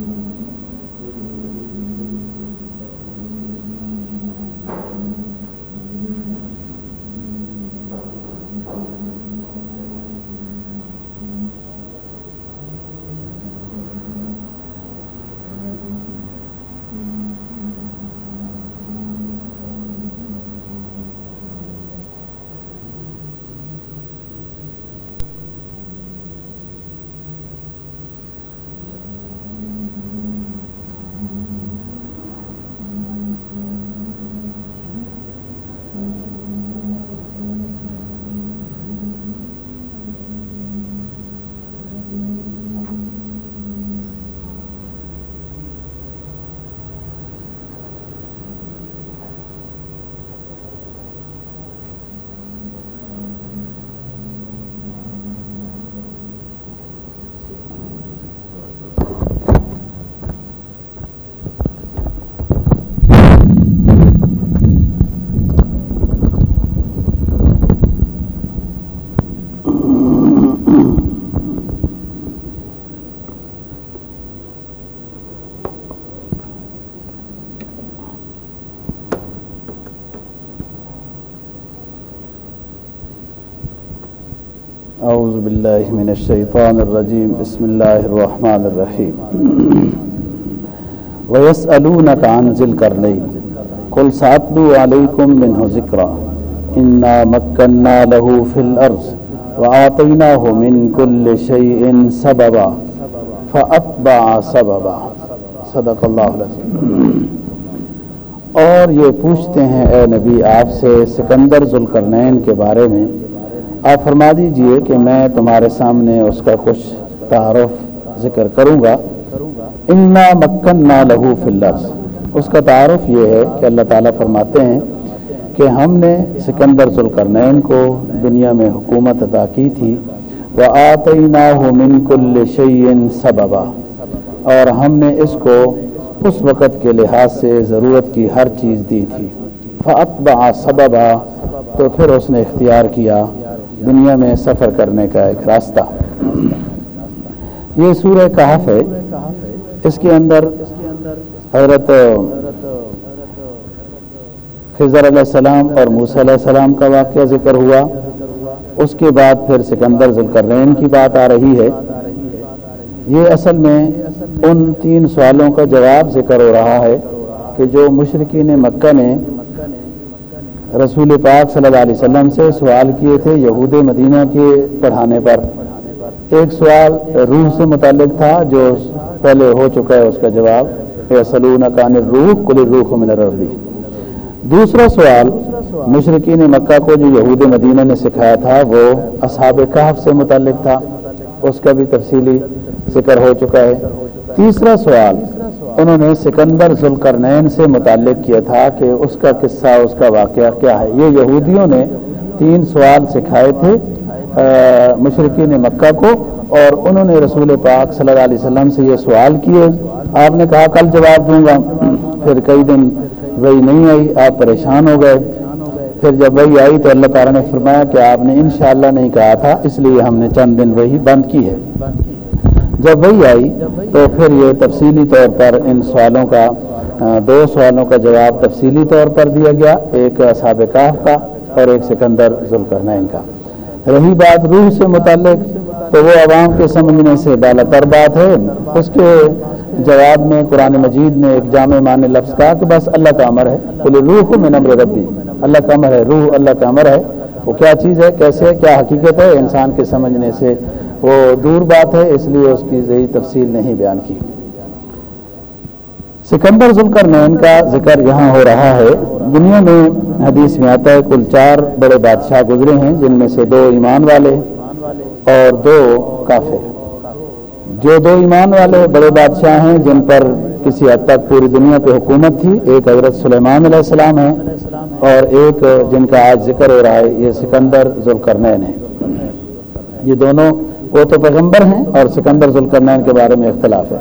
Mm-hmm. أعوذ بالله من الشيطان الرجيم. بسم الله الرحمن الرحيم. ويسألونك عن ذي القرنين قل سأتلو عليكم منه ذكرا. إنا مكنا له في الأرض وآتيناه من كل شيء سببا فأتبع سببا. صدق اللہ العظیم. اور یہ پوچھتے ہیں، اے نبی، آپ سے سکندر ذوالقرنین کے بارے میں آپ فرما دیجیے کہ میں تمہارے سامنے اس کا کچھ تعارف ذکر کروں گا۔ انا مکن نہ لہو فلس اس کا تعارف یہ ہے کہ اللہ تعالیٰ فرماتے ہیں کہ ہم نے سکندر ذوالقرنین کو دنیا میں حکومت عطا کی تھی۔ وہ آتی نا من کل شعین سببا۔ اور ہم نے اس کو اس وقت کے لحاظ سے ضرورت کی ہر چیز دی تھی۔ فعتبا سببا تو پھر اس نے اختیار کیا۔ دنیا میں سفر کرنے کا ایک راستہ۔ یہ سورہ کہف ہے۔ اس کے اندر حضرت خضر علیہ السلام اور موسیٰ علیہ السلام کا واقعہ ذکر ہوا۔ اس کے بعد پھر سکندر ذوالقرنین کی بات آ رہی ہے۔ یہ اصل میں ان تین سوالوں کا جواب ذکر ہو رہا ہے کہ جو مشرقین مکہ نے رسول پاک صلی اللہ علیہ وسلم سے سوال کیے تھے یہود مدینہ کے پڑھانے پر۔ ایک سوال روح سے متعلق تھا جو پہلے ہو چکا ہے اس کا جواب۔ سلون کان روح کل روح من ربی۔ دوسرا سوال مشرقین مکہ کو جو یہود مدینہ نے سکھایا تھا وہ اصحاب کہف سے متعلق تھا۔ اس کا بھی تفصیلی ذکر ہو چکا ہے۔ تیسرا سوال انہوں نے سکندر ذوالقرنین سے متعلق کیا تھا کہ اس کا قصہ، اس کا واقعہ کیا ہے۔ یہ یہودیوں نے تین سوال سکھائے تھے مشرقین مکہ کو، اور انہوں نے رسول پاک صلی اللہ علیہ وسلم سے یہ سوال کیے۔ آپ نے کہا، کل جواب دوں گا۔ پھر کئی دن وہی نہیں آئی، آپ پریشان ہو گئے۔ پھر جب وہی آئی تو اللہ تعالیٰ نے فرمایا کہ آپ نے انشاءاللہ نہیں کہا تھا، اس لیے ہم نے چند دن وہی بند کی ہے۔ جب وہی آئی تو پھر یہ تفصیلی طور پر ان سوالوں کا دو سوالوں کا جواب تفصیلی طور پر دیا گیا، ایک صاب کاف کا اور ایک سکندر ذوالقرنین کا۔ رہی بات روح سے متعلق تو وہ عوام کے سمجھنے سے بالا تر بات ہے۔ اس کے جواب میں قرآن مجید نے ایک جامع معنی لفظ کہا کہ بس اللہ کا امر ہے۔ بولے روح میں نمر ربی۔ اللہ کا امر ہے، روح اللہ کا امر ہے۔ وہ کیا چیز ہے؟ کیسے کیا حقیقت ہے؟ انسان کے سمجھنے سے وہ دور بات ہے، اس لیے اس کی صحیح تفصیل نہیں بیان کی۔ سکندر ذوالقرنین کا ذکر یہاں ہو رہا ہے۔ دنیا میں حدیث میں آتا ہے، کل چار بڑے بادشاہ گزرے ہیں، جن میں سے دو ایمان والے اور دو کافر۔ جو دو ایمان والے بڑے بادشاہ ہیں، جن پر کسی حد تک پوری دنیا پہ حکومت تھی۔ ایک حضرت سلیمان علیہ السلام ہے اور ایک جن کا آج ذکر ہو رہا ہے، یہ سکندر ذوالقرنین ہے یہ دونوں وہ تو پیغمبر ہیں اور سکندر ذوالقرنین کے بارے میں اختلاف ہے۔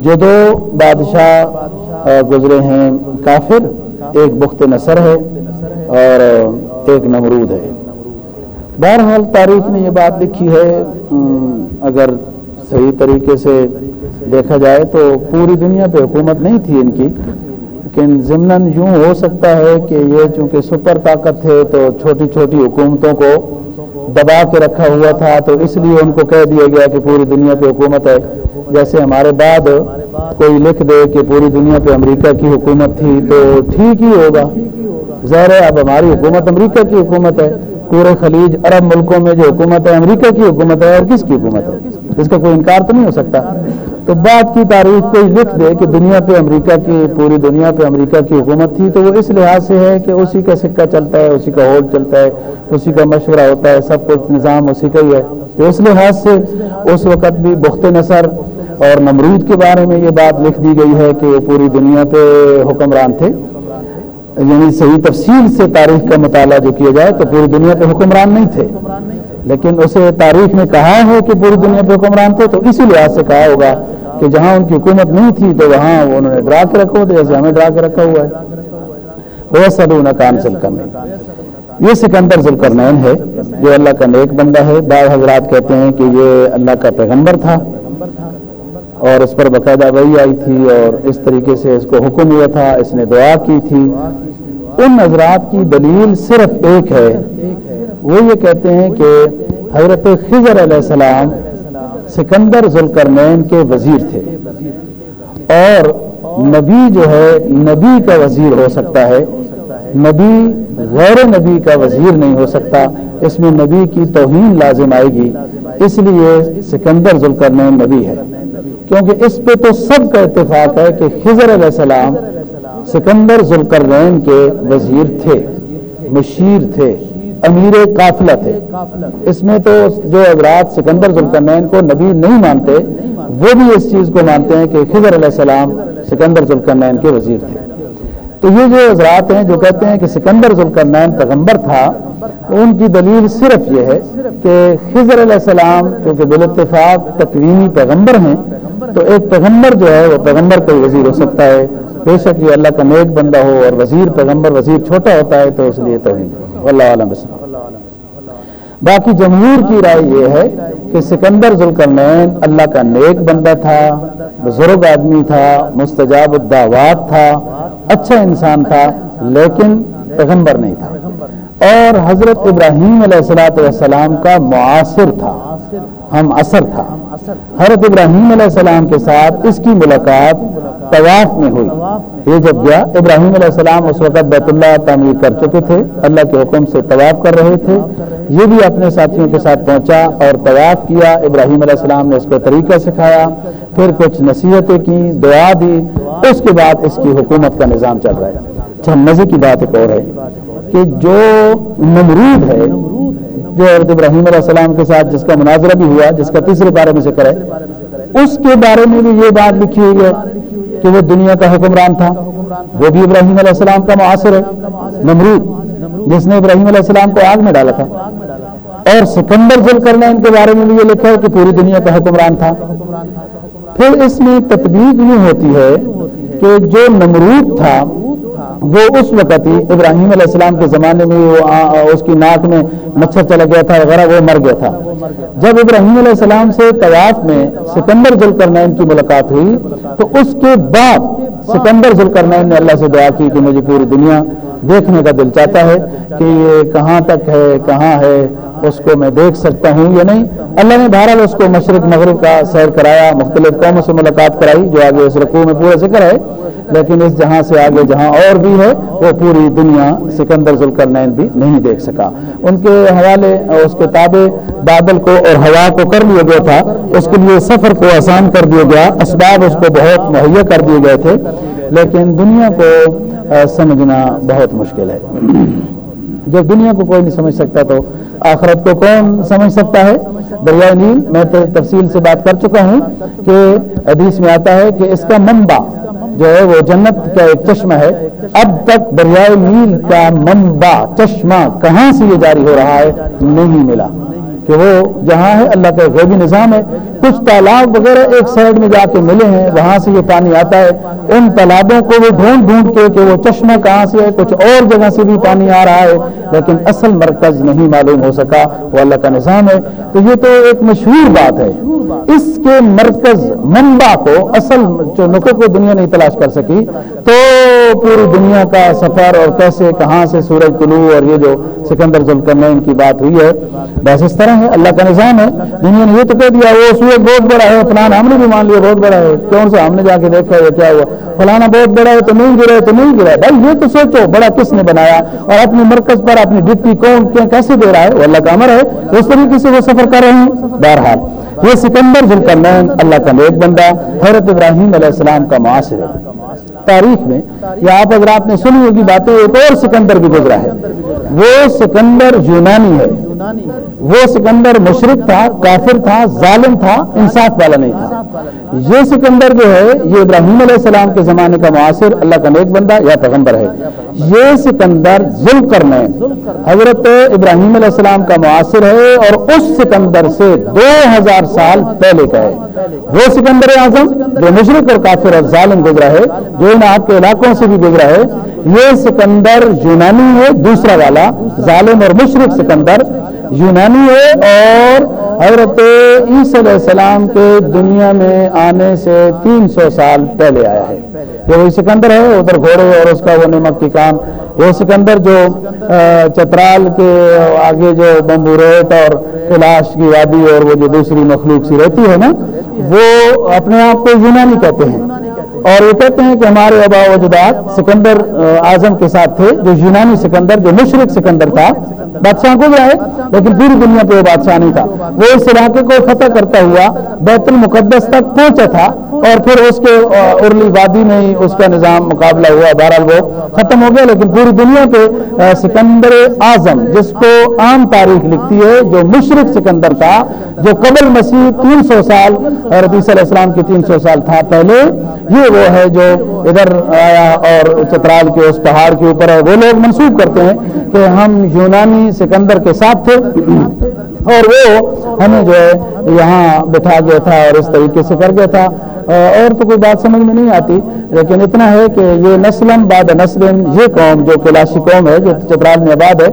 جو دو بادشاہ گزرے ہیں، کافر، ایک بخت نصر ہے اور ایک نمرود ہے۔ بہرحال تاریخ نے یہ بات لکھی ہے اگر صحیح طریقے سے دیکھا جائے تو پوری دنیا پہ حکومت نہیں تھی ان کی۔ لیکن ضمن یوں ہو سکتا ہے کہ یہ چونکہ سپر طاقت تھے تو چھوٹی چھوٹی حکومتوں کو دبا کے رکھا ہوا تھا، تو اس لیے ان کو کہہ دیا گیا کہ پوری دنیا پہ حکومت ہے۔ جیسے ہمارے بعد کوئی لکھ دے کہ پوری دنیا پہ امریکہ کی حکومت تھی، تو ٹھیک ہی ہوگا۔ ظاہر ہے، اب ہماری حکومت امریکہ کی حکومت ہے۔ پورے خلیج عرب ملکوں میں جو حکومت ہے، امریکہ کی حکومت ہے اور کس کی حکومت ہے؟ اس کا کوئی انکار تو نہیں ہو سکتا۔ تو بات کی تاریخ کوئی لکھ دے کہ دنیا پہ امریکہ کی، پوری دنیا پہ امریکہ کی حکومت تھی، تو وہ اس لحاظ سے ہے کہ اسی کا سکہ چلتا ہے، اسی کا ہوٹ چلتا ہے، اسی کا مشورہ ہوتا ہے، سب کچھ نظام اسی کا ہی ہے۔ تو اس لحاظ سے اس وقت بھی بخت نثر اور نمرود کے بارے میں یہ بات لکھ دی گئی ہے کہ وہ پوری دنیا پہ حکمران تھے۔ یعنی صحیح تفصیل سے تاریخ کا مطالعہ جو کیا جائے تو پوری دنیا پہ حکمران نہیں تھے۔ لیکن اسے تاریخ میں کہا ہے کہ پوری دنیا پہ حکمران تھے تو اسی لحاظ سے کہا ہوگا کہ جہاں ان کی حکومت نہیں تھی تو وہاں انہوں نے ڈرا کے رکھا ہوتا جیسے ہمیں ڈرا کے رکھا ہوا ہے۔ بہت سب کام سل کرنے یہ سکندر ذوالکرنین ہے، جو اللہ کا نیک بندہ ہے۔ بعض حضرات کہتے ہیں کہ یہ اللہ کا پیغمبر تھا۔ اور اس پر باقاعدہ وہی آئی تھی اور اس طریقے سے اس کو حکم ہوا تھا، اس نے دعا کی تھی۔ ان حضرات کی دلیل صرف ایک ہے۔ وہ یہ کہتے ہیں کہ حضرت خضر علیہ السلام سکندر ذوالکرنین کے وزیر تھے۔ اور نبی جو ہے، نبی کا وزیر ہو سکتا ہے۔ نبی غیر نبی کا وزیر نہیں ہو سکتا۔ اس میں نبی کی توہین لازم آئے گی۔ اس لیے سکندر ذوالکرنین نبی ہے۔ کیونکہ اس پہ تو سب کا اتفاق ہے کہ خضر علیہ السلام سکندر ذوالکرنین کے وزیر تھے، مشیر تھے۔ امیر قافلہ تھے۔ اس میں تو جو حضرات سکندر ذوالکرنین کو نبی نہیں مانتے، وہ بھی اس چیز کو مانتے ہیں کہ خضر علیہ السلام سکندر ذوالکرنین کے وزیر تھے۔ تو یہ جو حضرات ہیں جو کہتے ہیں کہ سکندر ذوالکرنین پیغمبر تھا، ان کی دلیل صرف یہ ہے کہ خضر علیہ السلام کیونکہ بال اتفاق تکوینی پیغمبر ہیں، تو ایک پیغمبر جو ہے وہ پیغمبر کوئی وزیر ہو سکتا ہے۔ بے شک یہ اللہ کا نیک بندہ ہو اور وزیر پیغمبر، وزیر چھوٹا ہوتا ہے تو اس لیے تو اللہ عالم باقی جمہور کی رائے یہ ہے کہ سکندر ذوالکرنین اللہ کا نیک بندہ تھا، بزرگ آدمی تھا، مستجاب الدعوات تھا اچھا انسان تھا، لیکن پیغمبر نہیں تھا۔ اور حضرت ابراہیم علیہ السلاۃ والسلام کا معاصر تھا، ہم اثر تھا۔ حضرت ابراہیم علیہ السلام کے ساتھ اس کی ملاقات طواف میں ہوئی۔ یہ جب گیا، ابراہیم علیہ السلام اس وقت بیت اللہ تعمیر کر چکے تھے۔ اللہ کے حکم سے طواف کر رہے تھے۔ یہ بھی اپنے ساتھیوں کے ساتھ پہنچا اور طواف کیا۔ ابراہیم علیہ السلام نے اس کو طریقہ سکھایا، پھر کچھ نصیحتیں کی دعا دی۔ اس کے بعد اس کی حکومت کا نظام چل رہا ہے۔ اچھا مزے کی بات ایک اور ہے کہ جو نمرود ہے، جو عورت ابراہیم علیہ السلام کے ساتھ جس کا مناظرہ بھی ہوا، جس کا تیسرے بارے میں ذکر ہے، اس کے بارے میں بھی یہ بات لکھی ہوئی ہے۔ کہ وہ دنیا کا حکمران تھا۔ وہ بھی ابراہیم علیہ السلام کا معاصر ہے۔ نمرود، جس نے ابراہیم علیہ السلام کو آگ میں ڈالا تھا۔ اور سکندر ذل کرنا ان کے بارے میں بھی یہ لکھا ہے کہ پوری دنیا کا حکمران تھا۔ پھر اس میں تطبیق یہ ہوتی ہے کہ جو نمرود تھا وہ اس وقت ہی ابراہیم علیہ السلام کے زمانے میں وہ اس کی ناک میں مچھر چلا گیا تھا وغیرہ وہ مر گیا تھا۔ جب ابراہیم علیہ السلام سے طواف میں سکندر جل کرنین کی ملاقات ہوئی، تو اس کے بعد سکندر جل کرنین نے اللہ سے دعا کی کہ مجھے پوری دنیا دیکھنے کا دل چاہتا ہے کہ یہ کہاں تک ہے، کہاں ہے، اس کو میں دیکھ سکتا ہوں یا نہیں۔ اللہ نے بہرحال اس کو مشرق، مغرب کا سیر کرایا، مختلف قوموں سے ملاقات کرائی جو آگے اس رقو میں پورا ذکر ہے۔ لیکن اس جہاں سے آگے جہاں اور بھی ہے، وہ پوری دنیا سکندر ذوالکرنین بھی نہیں دیکھ سکا۔ ان کے حوالے اس کے تابع بادل کو اور ہوا کو کر لیا گیا تھا۔ اس کے لیے سفر کو آسان کر دیا گیا۔ اسباب اس کو بہت مہیا کر دیے گئے تھے۔ لیکن دنیا کو سمجھنا بہت مشکل ہے۔ جب دنیا کو کوئی نہیں سمجھ سکتا تو آخرت کو کون سمجھ سکتا ہے؟ دریائے نیل، میں تفصیل سے بات کر چکا ہوں کہ حدیث میں آتا ہے کہ اس کا منبع جو ہے وہ جنت کا ایک چشمہ ہے۔ اب تک دریائے نیل کا منبع، چشمہ کہاں سے یہ جاری ہو رہا ہے؟ نہیں ملا۔ کہ وہ جہاں ہے اللہ کا غیبی نظام ہے، کچھ تالاب وغیرہ ایک سائڈ میں جا کے ملے ہیں، وہاں سے یہ پانی آتا ہے۔ ان تالابوں کو وہ ڈھونڈ ڈھونڈ کے کہ وہ چشمہ کہاں سے ہے، کچھ اور جگہ سے بھی پانی آ رہا ہے، لیکن اصل مرکز نہیں معلوم ہو سکا۔ وہ اللہ کا نظام ہے۔ تو یہ تو ایک مشہور بات ہے۔ اس کے مرکز منبع کو، اصل جو نقو کو دنیا نہیں تلاش کر سکی، تو پوری دنیا کا سفر اور کیسے، کہاں سے سورج طلوع اور یہ جو سکندر ذوالکرنین کی بات ہوئی ہے، بس اس طرح ہے، اللہ کا نظام ہے۔ دنیا نے یہ تو کہہ دیا، وہ سورج بہت بڑا ہے فلانا ہم نے بھی مان لیا بہت بڑا ہے۔ کون سا ہم نے جا کے دیکھا یہ کیا ہوا؟ فلانا بہت بڑا ہے تو نہیں گرا، تو نہیں گرا۔ بھائی یہ تو سوچو، بڑا کس نے بنایا؟ اور اپنی مرکز پر اپنی ڈپٹی کون کیسے دے رہا ہے؟ وہ اللہ کا امر ہے۔ اس طریقے سے وہ سفر کر رہے ہیں۔ بہرحال، یہ سکندر ذوالکرنین اللہ کا نیک بندہ، حضرت ابراہیم علیہ السلام کا معاشر ہے۔ تاریخ میں، یا آپ اگر آپ نے سنی ہوگی باتیں، ایک اور سکندر بھی گزرا ہے۔ وہ سکندر یونانی ہے۔ وہ سکندر مشرق تھا، کافر تھا، ظالم تھا، انصاف والا نہیں تھا۔ یہ سکندر جو ہے، یہ ابراہیم علیہ السلام کے زمانے کا معاصر اللہ کا نیک بندہ یا پیغمبر ہے۔ یہ سکندر ظلم کرنے حضرت ابراہیم علیہ السلام کا معاصر ہے اور اس سکندر سے دو ہزار سال پہلے کا ہے۔ وہ سکندر اعظم جو مشرق اور کافر اور ظالم گزرا ہے، جو ان آپ کے علاقوں سے بھی گزرا ہے۔ یہ سکندر یونانی ہے، دوسرا والا ظالم اور مشرق سکندر یونانی ہے اور حضرت عیسی علیہ السلام کے دنیا میں آنے سے تین سو سال پہلے آیا ہے۔ یہ وہی سکندر ہے، ادھر گھوڑے اور اس کا وہ نمک کی کام۔ وہ سکندر جو چترال کے آگے جو بمبو ریٹ اور کلاش کی وادی اور وہ جو دوسری مخلوق سی رہتی ہے نا، وہ اپنے آپ کو یونانی کہتے ہیں۔ اور یہ کہتے ہیں کہ ہمارے ابا و جداد سکندر اعظم کے ساتھ تھے، جو یونانی سکندر، جو مشرق سکندر تھا۔ بادشاہ کو بھی آئے، لیکن پوری دنیا پہ وہ بادشاہ نہیں تھا۔ وہ اس علاقے کو فتح کرتا ہوا بیت المقدس تک پہنچا تھا اور پھر اس کے ارلی وادی میں ہی اس کا نظام مقابلہ ہوا۔ بہرحال وہ ختم ہو گیا، لیکن پوری دنیا پہ سکندر اعظم، جس کو عام تاریخ لکھتی ہے، جو مشرق سکندر تھا، جو قبل مسیح تین سو سال ربیس علیہ السلام کی تین سو سال تھا پہلے، یہ وہ ہے جو ادھر آیا اور چترال کے اس پہاڑ کے اوپر ہے۔ وہ لوگ منسوخ کرتے ہیں کہ ہم یونانی سکندر کے ساتھ تھے۔ اور وہ ہمیں جو ہے یہاں بٹھا گیا تھا اور اس طریقے سے کر گیا تھا۔ اور تو کوئی بات سمجھ میں نہیں آتی، لیکن اتنا ہے کہ یہ نسل بعد نسل یہ قوم جو کلاشی قوم ہے، جو چترال میں آباد ہے،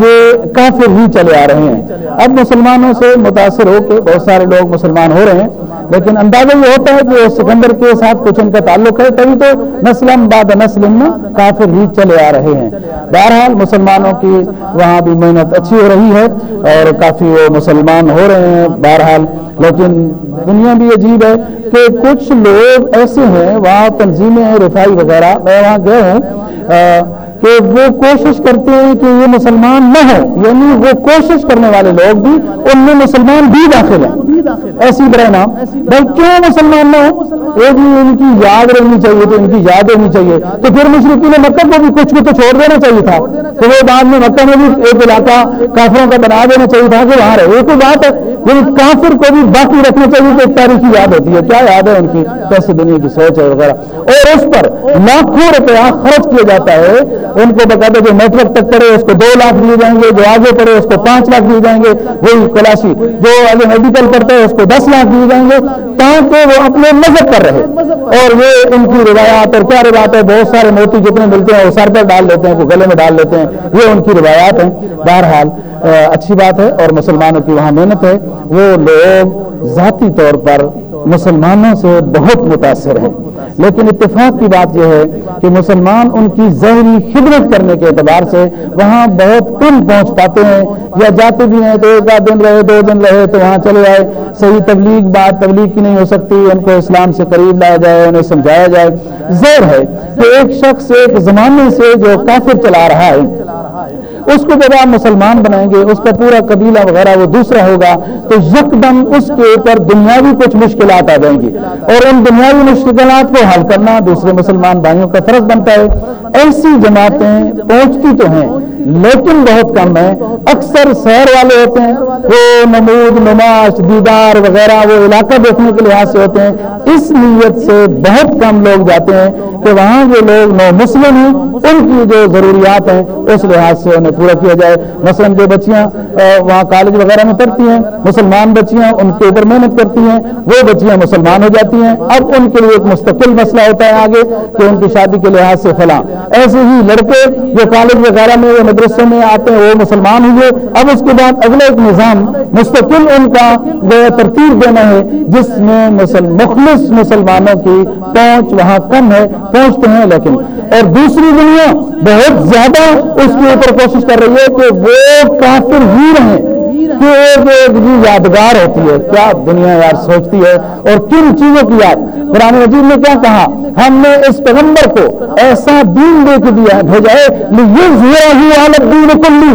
یہ کافر ہی چلے آ رہے ہیں۔ اب مسلمانوں سے متاثر ہو کے بہت سارے لوگ مسلمان ہو رہے ہیں، لیکن اندازہ یہ ہوتا ہے کہ سکندر کے ساتھ کچھ ان کا تعلق ہے، تبھی تو نسل بعد نسل میں کافر ہی چلے آ رہے ہیں۔ بہرحال مسلمانوں کی وہاں بھی محنت اچھی ہو رہی ہے اور کافی وہ مسلمان ہو رہے ہیں بہرحال، لیکن دنیا بھی عجیب ہے کہ کچھ لوگ ایسے ہیں، وہاں تنظیمیں ہیں، رفائی وغیرہ، میں وہاں گئے ہوں کہ وہ کوشش کرتے ہیں کہ یہ مسلمان نہ ہو یعنی وہ کوشش کرنے والے لوگ بھی، ان میں مسلمان بھی داخل ہیں۔ ایسی برائے نام۔ بھائی کیوں مسلمان نہ ہو ایک ان کی یاد رہنی چاہیے تو ان کی یاد رہنی چاہیے۔ تو پھر مشرقی نے مکہ کو بھی کچھ کو تو چھوڑ دینا چاہیے تھا۔ تو وہ بعد میں مکہ میں بھی ایک علاقہ کافروں کا بنا دینا چاہیے تھا کہ وہاں رہے۔ کوئی بات ہے؟ لیکن کافر کو بھی باقی رکھنا چاہیے کہ ایک تاریخی یاد ہوتی ہے۔ کیا یاد ہے ان کی؟ کیسے دنیا کی سوچ ہے وغیرہ۔ اور اس پر لاکھوں روپیہ خرچ کیا جاتا ہے۔ ان کو باقاعدہ جو نیٹ ورک تک پڑے، اس کو دو لاکھ دیے جائیں گے، جو آگے پڑے، اس کو پانچ لاکھ دیے جائیں گے۔ وہی کلاشی جو آگے میڈیکل پڑھتا ہے اس کو دس لاکھ دیے جائیں گے۔ تاکہ وہ اپنے مذہب پر رہے۔ اور وہ ان کی روایات اور کیا روایت ہے بہت سارے موتی جتنے ملتے ہیں، وہ سر پر ڈال لیتے ہیں گلے میں ڈال لیتے ہیں۔ یہ ان کی روایات ہیں۔ بہرحال اچھی بات ہے۔ اور مسلمانوں کی وہاں محنت ہے۔ وہ لوگ ذاتی طور پر مسلمانوں سے بہت متاثر ہیں۔ لیکن اتفاق کی بات یہ ہے کہ مسلمان ان کی ظہری خدمت کرنے کے اعتبار سے وہاں بہت کم پہنچ پاتے ہیں یا جاتے بھی ہیں تو ایک آدھ دن رہے، دو دن رہے تو وہاں چلے آئے۔ صحیح تبلیغ بات تبلیغ کی نہیں ہو سکتی، ان کو اسلام سے قریب لایا جائے، انہیں سمجھایا جائے۔ زہر ہے کہ ایک شخص ایک زمانے سے جو کافر چلا رہا ہے اس کو جب آپ مسلمان بنائیں گے، اس کا پورا قبیلہ وغیرہ وہ دوسرا ہوگا، تو یکدم اس کے اوپر دنیاوی کچھ مشکلات آ جائیں گی۔ اور ان دنیاوی مشکلات کو حل کرنا دوسرے مسلمان بھائیوں کا فرض بنتا ہے۔ ایسی جماعتیں پہنچتی تو ہیں لیکن بہت کم ہے اکثر سیر والے ہوتے ہیں، وہ نمود، نماش، دیدار وغیرہ، وہ علاقہ دیکھنے کے لحاظ سے ہوتے ہیں۔ اس نیت سے بہت کم لوگ جاتے ہیں کہ وہاں جو لوگ نو مسلم ہیں، ان کی جو ضروریات ہیں، اس لحاظ سے انہیں پورا کیا جائے۔ مثلا جو بچیاں وہاں کالج وغیرہ میں پڑھتی ہیں، مسلمان بچیاں ان کے اوپر محنت کرتی ہیں، وہ بچیاں مسلمان ہو جاتی ہیں۔ اب ان کے لیے ایک مستقل مسئلہ ہوتا ہے آگے کہ ان کی شادی کے لحاظ سے فلاں۔ ایسے ہی لڑکے جو کالج وغیرہ میں مدرسے میں آتے ہیں وہ مسلمان ہوئے، اب اس کے بعد اگلا ایک نظام مستقل ان کا ترتیب دینا ہے، جس میں مخلص مسلمانوں کی پہنچ وہاں کم ہے، پہنچتے ہیں لیکن۔ اور دوسری دنیا بہت زیادہ اس کے اوپر کوشش کر رہی ہے کہ وہ کافر ہی رہیں۔ کہ ایک ایک بھی یادگار ہوتی ہے، کیا دنیا یار سوچتی ہے؟ اور کن چیزوں کی یاد؟ قرآن مجید نے کیا کہا؟ ہم نے اس پیغمبر کو ایسا دین دے کے دیا بھیجا ہے کلی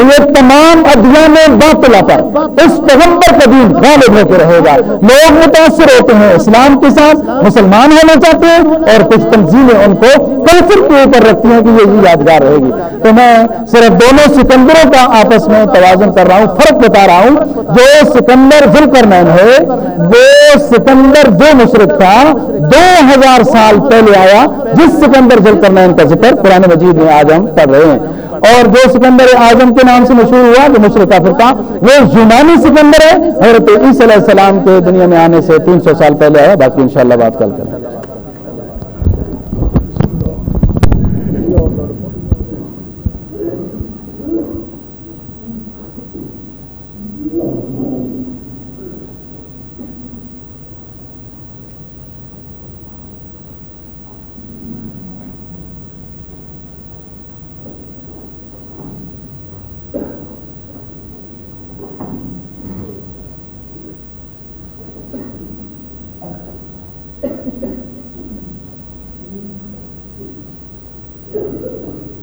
یہ تمام ادیان باطل پر اس پیغمبر کا دین غالب ہو کے رہے گا۔ لوگ متاثر ہوتے ہیں اسلام کے ساتھ، مسلمان ہونا چاہتے ہیں اور کچھ تنظیمیں ان کو کلفر کے اوپر رکھتی ہیں کہ یہ یادگار رہے گی۔ تو میں صرف دونوں سکندروں کا آپس میں توازن کر رہا ہوں، فرق بتا رہا ہوں۔ جو سکندر ذل کرنین ہے، وہ سکندر جو مشرق تھا، دو ہزار سال پہلے آیا، جس سکندر ذل کرنین کا ذکر قرآن مجید میں آج ہم پڑھ رہے ہیں۔ اور جو سکندر اعظم کے نام سے مشہور ہوا، جو مشرق فرقہ وہ یونانی سکندر ہے۔ حضرت عیسی علیہ السلام کے دنیا میں آنے سے تین سو سال پہلے آیا، باقی انشاءاللہ بات کل کریں۔